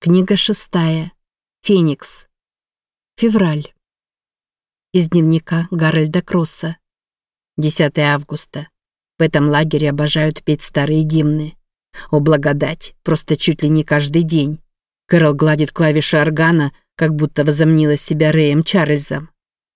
Книга шестая. Феникс. Февраль. Из дневника Гарольда Кросса. 10 августа. В этом лагере обожают петь старые гимны. О, благодать, просто чуть ли не каждый день. Кэрол гладит клавиши органа, как будто возомнила себя Рэем Чарльзом.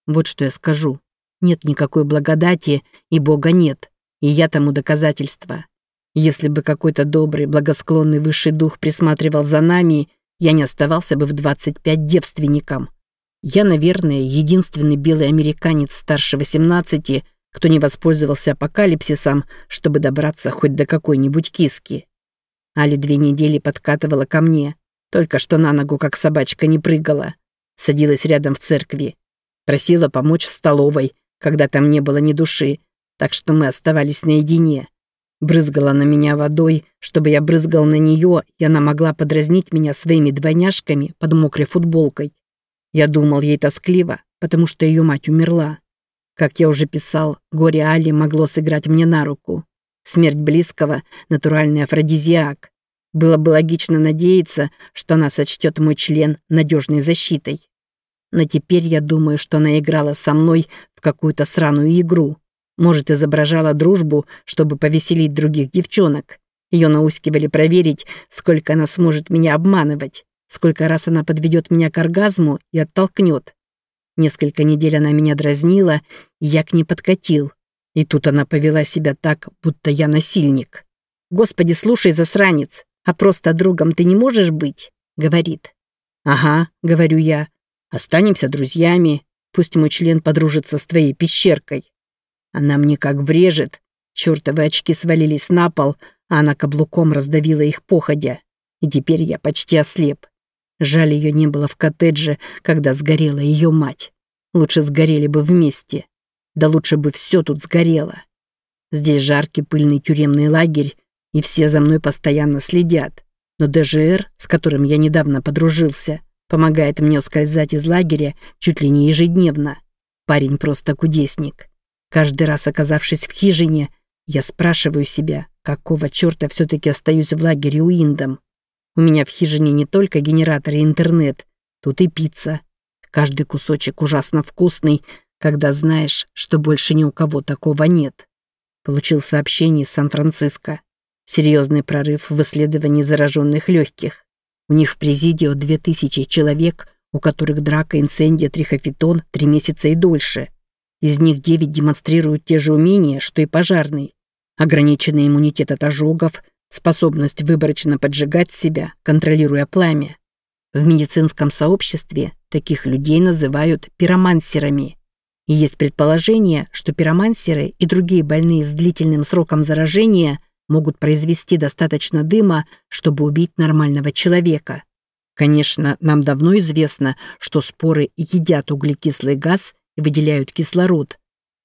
Вот что я скажу. Нет никакой благодати, и Бога нет. И я тому доказательство. Если бы какой-то добрый, благосклонный высший дух присматривал за нами, я не оставался бы в 25 девственником. Я, наверное, единственный белый американец старше 18, кто не воспользовался апокалипсисом, чтобы добраться хоть до какой-нибудь киски. Али две недели подкатывала ко мне, только что на ногу, как собачка, не прыгала. Садилась рядом в церкви. Просила помочь в столовой, когда там не было ни души, так что мы оставались наедине брызгала на меня водой, чтобы я брызгал на нее, и она могла подразнить меня своими двойняшками под мокрой футболкой. Я думал ей тоскливо, потому что ее мать умерла. Как я уже писал, горе Али могло сыграть мне на руку. Смерть близкого — натуральный афродизиак. Было бы логично надеяться, что она сочтет мой член надежной защитой. Но теперь я думаю, что она играла со мной в какую-то сраную игру, может, изображала дружбу, чтобы повеселить других девчонок. Ее наускивали проверить, сколько она сможет меня обманывать, сколько раз она подведет меня к оргазму и оттолкнет. Несколько недель она меня дразнила, и я к ней подкатил. И тут она повела себя так, будто я насильник. «Господи, слушай, засранец, а просто другом ты не можешь быть?» — говорит. «Ага», — говорю я, — «останемся друзьями, пусть мой член подружится с твоей пещеркой». Она мне как врежет. Чёртовы очки свалились на пол, а она каблуком раздавила их походя. И теперь я почти ослеп. Жаль, ее не было в коттедже, когда сгорела ее мать. Лучше сгорели бы вместе. Да лучше бы все тут сгорело. Здесь жаркий пыльный тюремный лагерь, и все за мной постоянно следят. Но ДЖР, с которым я недавно подружился, помогает мне ускользать из лагеря чуть ли не ежедневно. Парень просто кудесник. Каждый раз, оказавшись в хижине, я спрашиваю себя, какого черта все-таки остаюсь в лагере у Индом. У меня в хижине не только генератор и интернет, тут и пицца. Каждый кусочек ужасно вкусный, когда знаешь, что больше ни у кого такого нет. Получил сообщение из Сан-Франциско. Серьезный прорыв в исследовании зараженных легких. У них в Президио 2000 человек, у которых драка, инцендия, трихофитон три месяца и дольше. Из них девять демонстрируют те же умения, что и пожарный. Ограниченный иммунитет от ожогов, способность выборочно поджигать себя, контролируя пламя. В медицинском сообществе таких людей называют пиромансерами. И есть предположение, что пиромансеры и другие больные с длительным сроком заражения могут произвести достаточно дыма, чтобы убить нормального человека. Конечно, нам давно известно, что споры едят углекислый газ и выделяют кислород.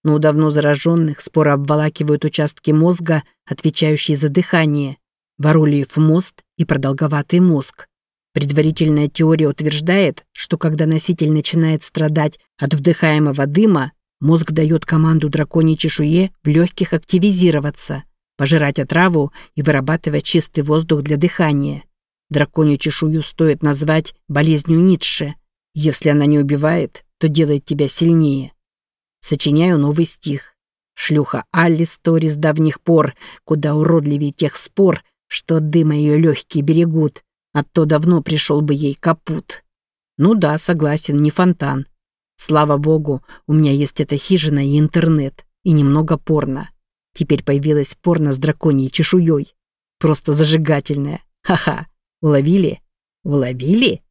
Но у давно зараженных споры обволакивают участки мозга, отвечающие за дыхание, Варулиев мост и продолговатый мозг. Предварительная теория утверждает, что когда носитель начинает страдать от вдыхаемого дыма, мозг дает команду драконьей чешуе в легких активизироваться, пожирать отраву и вырабатывать чистый воздух для дыхания. Драконью чешую стоит назвать болезнью Ницше. Если она не убивает, то делает тебя сильнее. Сочиняю новый стих. Шлюха Алли Стори с давних пор, куда уродливее тех спор, что дыма ее легкие берегут, а то давно пришел бы ей капут. Ну да, согласен, не фонтан. Слава богу, у меня есть эта хижина и интернет, и немного порно. Теперь появилась порно с драконьей чешуей. Просто зажигательная. Ха-ха. Уловили? Уловили?